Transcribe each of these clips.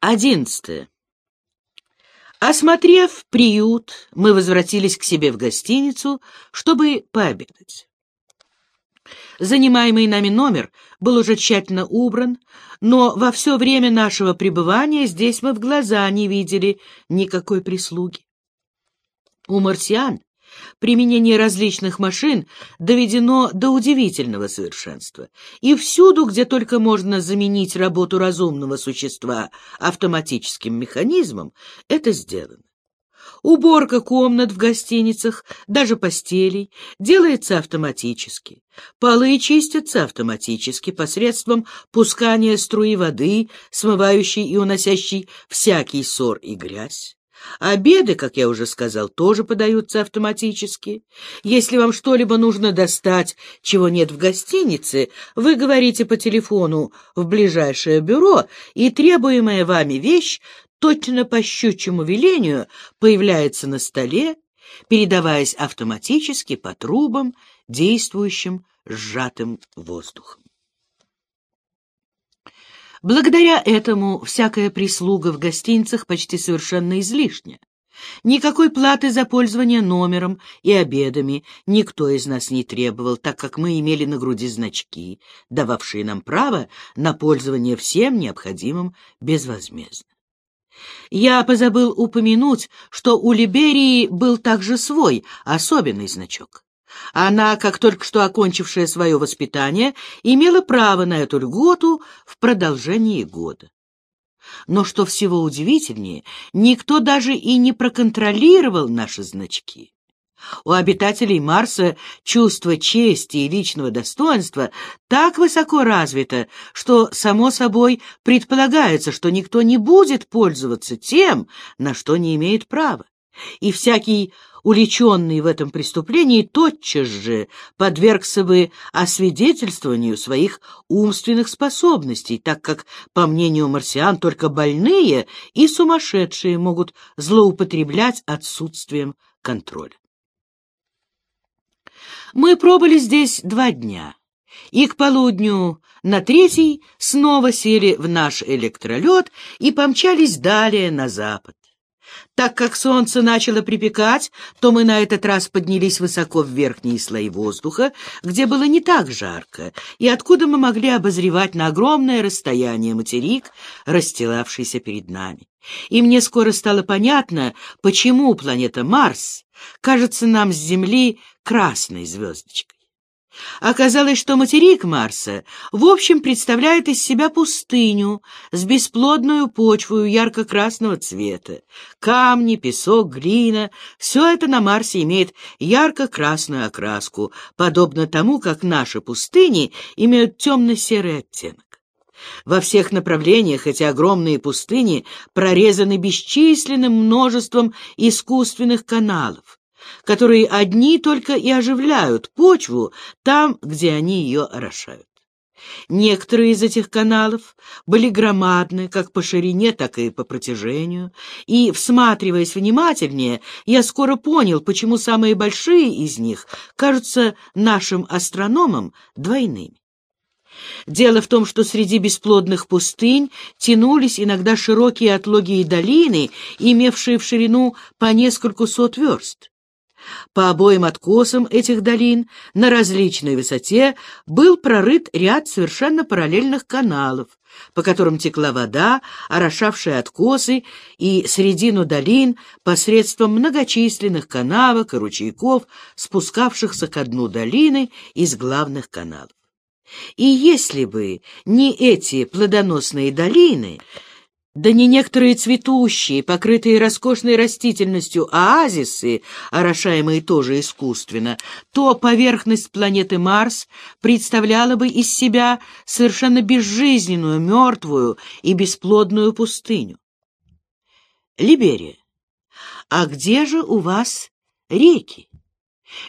Одиннадцатое. Осмотрев приют, мы возвратились к себе в гостиницу, чтобы пообедать. Занимаемый нами номер был уже тщательно убран, но во все время нашего пребывания здесь мы в глаза не видели никакой прислуги. У марсиан Применение различных машин доведено до удивительного совершенства, и всюду, где только можно заменить работу разумного существа автоматическим механизмом, это сделано. Уборка комнат в гостиницах, даже постелей, делается автоматически. Полы чистятся автоматически посредством пускания струи воды, смывающей и уносящей всякий ссор и грязь. Обеды, как я уже сказал, тоже подаются автоматически. Если вам что-либо нужно достать, чего нет в гостинице, вы говорите по телефону в ближайшее бюро, и требуемая вами вещь точно по щучьему велению появляется на столе, передаваясь автоматически по трубам, действующим сжатым воздухом. Благодаря этому всякая прислуга в гостиницах почти совершенно излишня. Никакой платы за пользование номером и обедами никто из нас не требовал, так как мы имели на груди значки, дававшие нам право на пользование всем необходимым безвозмездно. Я позабыл упомянуть, что у Либерии был также свой особенный значок. Она, как только что окончившая свое воспитание, имела право на эту льготу в продолжении года. Но что всего удивительнее, никто даже и не проконтролировал наши значки. У обитателей Марса чувство чести и личного достоинства так высоко развито, что, само собой, предполагается, что никто не будет пользоваться тем, на что не имеет права и всякий уличенный в этом преступлении тотчас же подвергся бы освидетельствованию своих умственных способностей, так как, по мнению марсиан, только больные и сумасшедшие могут злоупотреблять отсутствием контроля. Мы пробыли здесь два дня, и к полудню на третий снова сели в наш электролет и помчались далее на запад. Так как солнце начало припекать, то мы на этот раз поднялись высоко в верхние слои воздуха, где было не так жарко, и откуда мы могли обозревать на огромное расстояние материк, расстилавшийся перед нами. И мне скоро стало понятно, почему планета Марс кажется нам с Земли красной звездочкой. Оказалось, что материк Марса в общем представляет из себя пустыню с бесплодную почвой ярко-красного цвета. Камни, песок, глина — все это на Марсе имеет ярко-красную окраску, подобно тому, как наши пустыни имеют темно-серый оттенок. Во всех направлениях эти огромные пустыни прорезаны бесчисленным множеством искусственных каналов которые одни только и оживляют почву там, где они ее орошают. Некоторые из этих каналов были громадны как по ширине, так и по протяжению, и, всматриваясь внимательнее, я скоро понял, почему самые большие из них кажутся нашим астрономам двойными. Дело в том, что среди бесплодных пустынь тянулись иногда широкие отлогие долины, имевшие в ширину по нескольку сот верст. По обоим откосам этих долин на различной высоте был прорыт ряд совершенно параллельных каналов, по которым текла вода, орошавшая откосы и средину долин посредством многочисленных канавок и ручейков, спускавшихся к дну долины из главных каналов. И если бы не эти плодоносные долины, да не некоторые цветущие, покрытые роскошной растительностью оазисы, орошаемые тоже искусственно, то поверхность планеты Марс представляла бы из себя совершенно безжизненную, мертвую и бесплодную пустыню. Либерия, а где же у вас реки?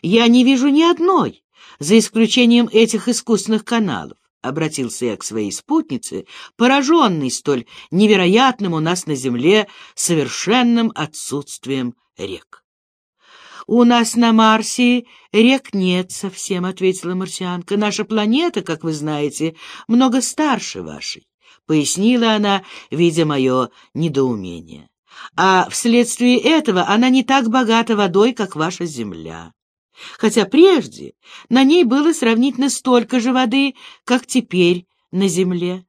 Я не вижу ни одной, за исключением этих искусственных каналов. — обратился я к своей спутнице, пораженный столь невероятным у нас на Земле совершенным отсутствием рек. «У нас на Марсе рек нет совсем», — ответила марсианка. «Наша планета, как вы знаете, много старше вашей. пояснила она, видя мое недоумение. «А вследствие этого она не так богата водой, как ваша земля. Хотя прежде на ней было сравнительно столько же воды, как теперь на земле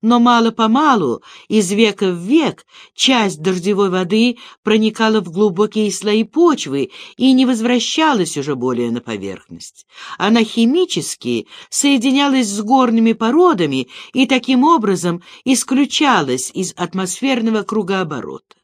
но мало-помалу, из века в век, часть дождевой воды проникала в глубокие слои почвы и не возвращалась уже более на поверхность. Она химически соединялась с горными породами и таким образом исключалась из атмосферного кругооборота.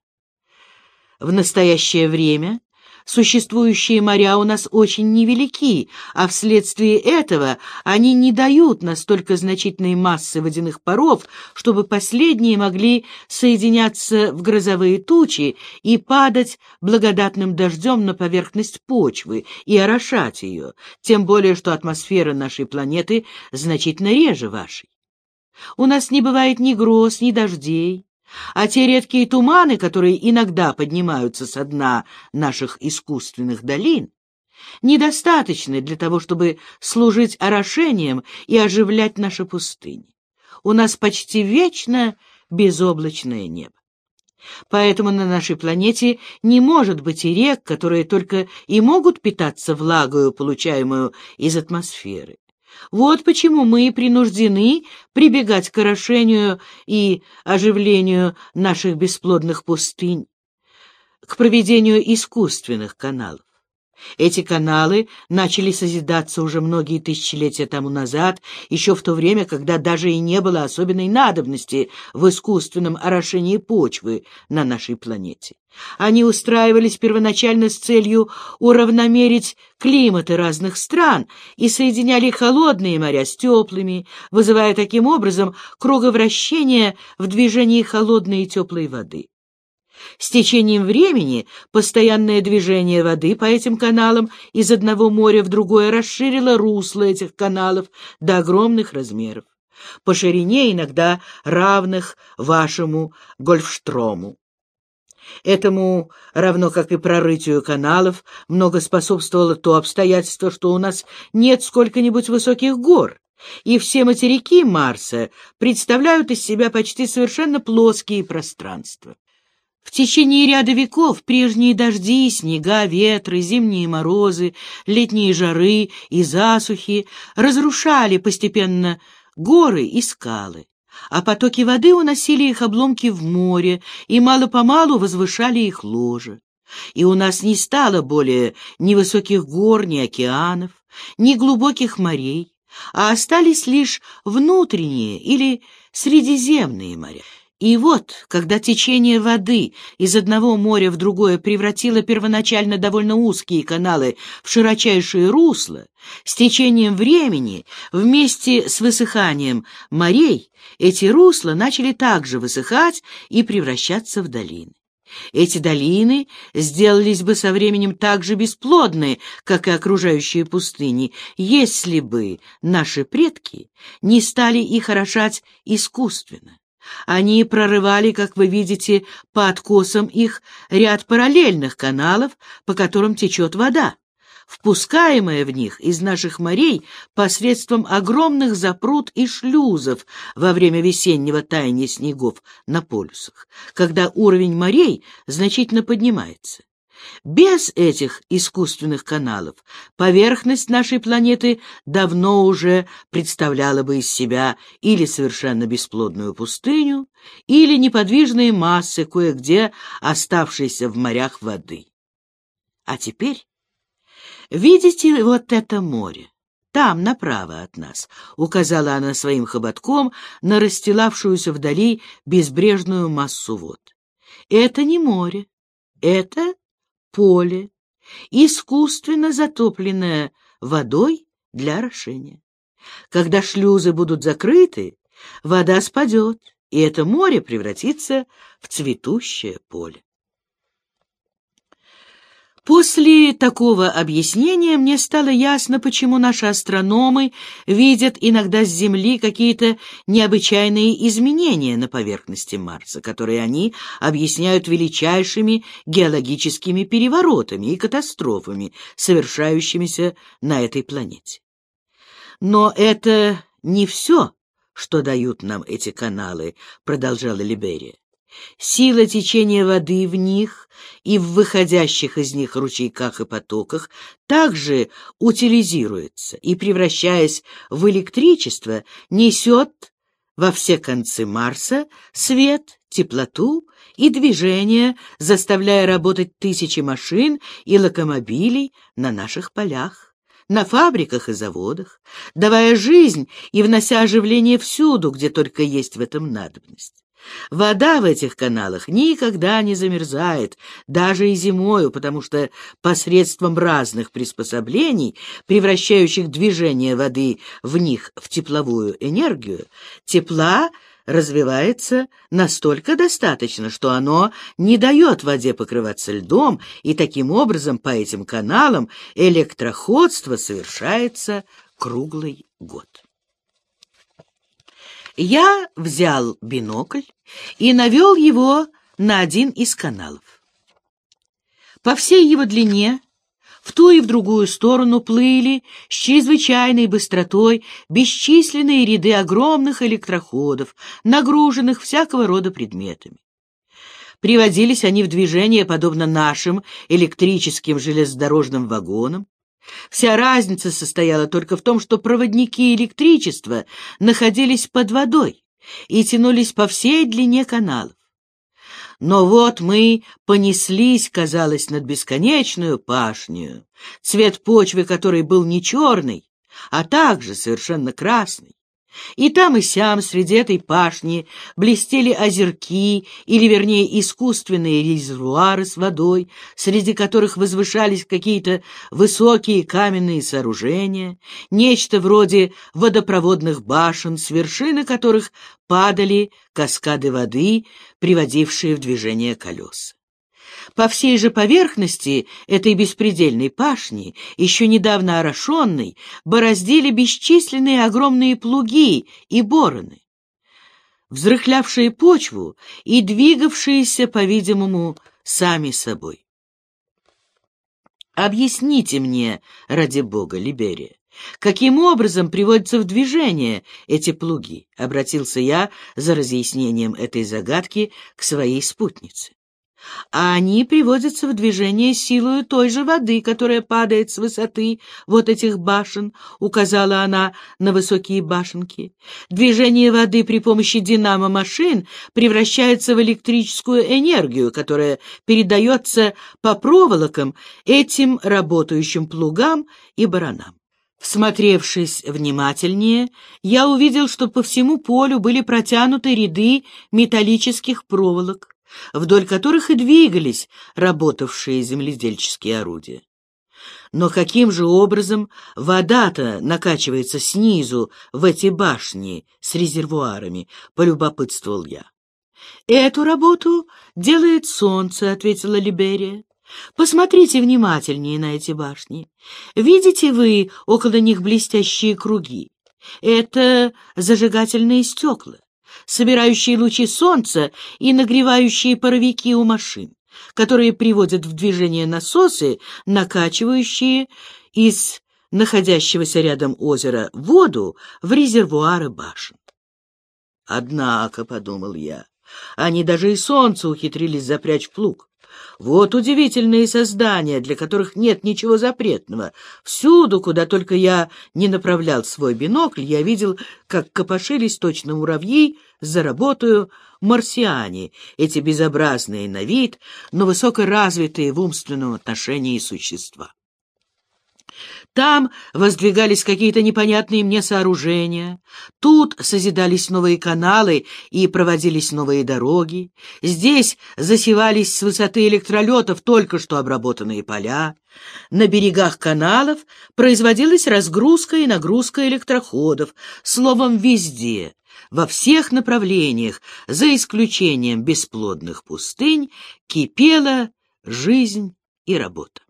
В настоящее время Существующие моря у нас очень невелики, а вследствие этого они не дают настолько значительной массы водяных паров, чтобы последние могли соединяться в грозовые тучи и падать благодатным дождем на поверхность почвы и орошать ее, тем более что атмосфера нашей планеты значительно реже вашей. У нас не бывает ни гроз, ни дождей, а те редкие туманы, которые иногда поднимаются со дна наших искусственных долин, недостаточны для того, чтобы служить орошением и оживлять наши пустыни. У нас почти вечно безоблачное небо. Поэтому на нашей планете не может быть и рек, которые только и могут питаться влагою, получаемую из атмосферы. Вот почему мы принуждены прибегать к орошению и оживлению наших бесплодных пустынь, к проведению искусственных каналов. Эти каналы начали созидаться уже многие тысячелетия тому назад, еще в то время, когда даже и не было особенной надобности в искусственном орошении почвы на нашей планете. Они устраивались первоначально с целью уравномерить климаты разных стран и соединяли холодные моря с теплыми, вызывая таким образом круговращение в движении холодной и теплой воды. С течением времени постоянное движение воды по этим каналам из одного моря в другое расширило русло этих каналов до огромных размеров, по ширине иногда равных вашему Гольфштрому. Этому, равно как и прорытию каналов, много способствовало то обстоятельство, что у нас нет сколько-нибудь высоких гор, и все материки Марса представляют из себя почти совершенно плоские пространства. В течение ряда веков прежние дожди, снега, ветры, зимние морозы, летние жары и засухи разрушали постепенно горы и скалы, а потоки воды уносили их обломки в море и мало-помалу возвышали их ложе. И у нас не стало более ни высоких гор, ни океанов, ни глубоких морей, а остались лишь внутренние или средиземные моря. И вот, когда течение воды из одного моря в другое превратило первоначально довольно узкие каналы в широчайшие русла, с течением времени, вместе с высыханием морей, эти русла начали также высыхать и превращаться в долины. Эти долины сделались бы со временем так же бесплодны, как и окружающие пустыни, если бы наши предки не стали их орошать искусственно. Они прорывали, как вы видите, по откосам их ряд параллельных каналов, по которым течет вода, впускаемая в них из наших морей посредством огромных запрут и шлюзов во время весеннего таяния снегов на полюсах, когда уровень морей значительно поднимается. Без этих искусственных каналов поверхность нашей планеты давно уже представляла бы из себя или совершенно бесплодную пустыню, или неподвижные массы, кое-где оставшиеся в морях воды. А теперь видите вот это море? Там, направо от нас, — указала она своим хоботком на расстилавшуюся вдали безбрежную массу вод. Это не море, это поле, искусственно затопленное водой для орошения. Когда шлюзы будут закрыты, вода спадет, и это море превратится в цветущее поле. После такого объяснения мне стало ясно, почему наши астрономы видят иногда с Земли какие-то необычайные изменения на поверхности Марса, которые они объясняют величайшими геологическими переворотами и катастрофами, совершающимися на этой планете. Но это не все, что дают нам эти каналы, — продолжала Либерия. Сила течения воды в них и в выходящих из них ручейках и потоках также утилизируется и, превращаясь в электричество, несет во все концы Марса свет, теплоту и движение, заставляя работать тысячи машин и локомобилей на наших полях на фабриках и заводах, давая жизнь и внося оживление всюду, где только есть в этом надобность. Вода в этих каналах никогда не замерзает, даже и зимою, потому что посредством разных приспособлений, превращающих движение воды в них в тепловую энергию, тепла развивается настолько достаточно, что оно не дает воде покрываться льдом, и таким образом по этим каналам электроходство совершается круглый год. Я взял бинокль и навел его на один из каналов. По всей его длине в ту и в другую сторону плыли с чрезвычайной быстротой бесчисленные ряды огромных электроходов, нагруженных всякого рода предметами. Приводились они в движение подобно нашим электрическим железнодорожным вагонам. Вся разница состояла только в том, что проводники электричества находились под водой и тянулись по всей длине каналов. Но вот мы понеслись, казалось, над бесконечную пашню, цвет почвы которой был не черный, а также совершенно красный. И там и сям среди этой пашни блестели озерки, или, вернее, искусственные резервуары с водой, среди которых возвышались какие-то высокие каменные сооружения, нечто вроде водопроводных башен, с вершины которых падали каскады воды, приводившие в движение колеса. По всей же поверхности этой беспредельной пашни, еще недавно орошенной, бороздили бесчисленные огромные плуги и бороны, взрыхлявшие почву и двигавшиеся, по-видимому, сами собой. Объясните мне, ради бога, Либерия, каким образом приводятся в движение эти плуги? Обратился я за разъяснением этой загадки к своей спутнице а они приводятся в движение силою той же воды, которая падает с высоты вот этих башен, указала она на высокие башенки. Движение воды при помощи динамо-машин превращается в электрическую энергию, которая передается по проволокам этим работающим плугам и баранам. Всмотревшись внимательнее, я увидел, что по всему полю были протянуты ряды металлических проволок вдоль которых и двигались работавшие земледельческие орудия. Но каким же образом вода-то накачивается снизу в эти башни с резервуарами, полюбопытствовал я. «Эту работу делает солнце», — ответила Либерия. «Посмотрите внимательнее на эти башни. Видите вы около них блестящие круги? Это зажигательные стекла собирающие лучи солнца и нагревающие паровики у машин, которые приводят в движение насосы, накачивающие из находящегося рядом озера воду в резервуары башен. Однако, — подумал я, — они даже и солнце ухитрились запрячь в плуг. Вот удивительные создания, для которых нет ничего запретного. Всюду, куда только я не направлял свой бинокль, я видел, как копошились точно муравьи за работаю марсиане, эти безобразные на вид, но высокоразвитые в умственном отношении существа. Там воздвигались какие-то непонятные мне сооружения, тут созидались новые каналы и проводились новые дороги, здесь засевались с высоты электролетов только что обработанные поля, на берегах каналов производилась разгрузка и нагрузка электроходов, словом, везде, во всех направлениях, за исключением бесплодных пустынь, кипела жизнь и работа.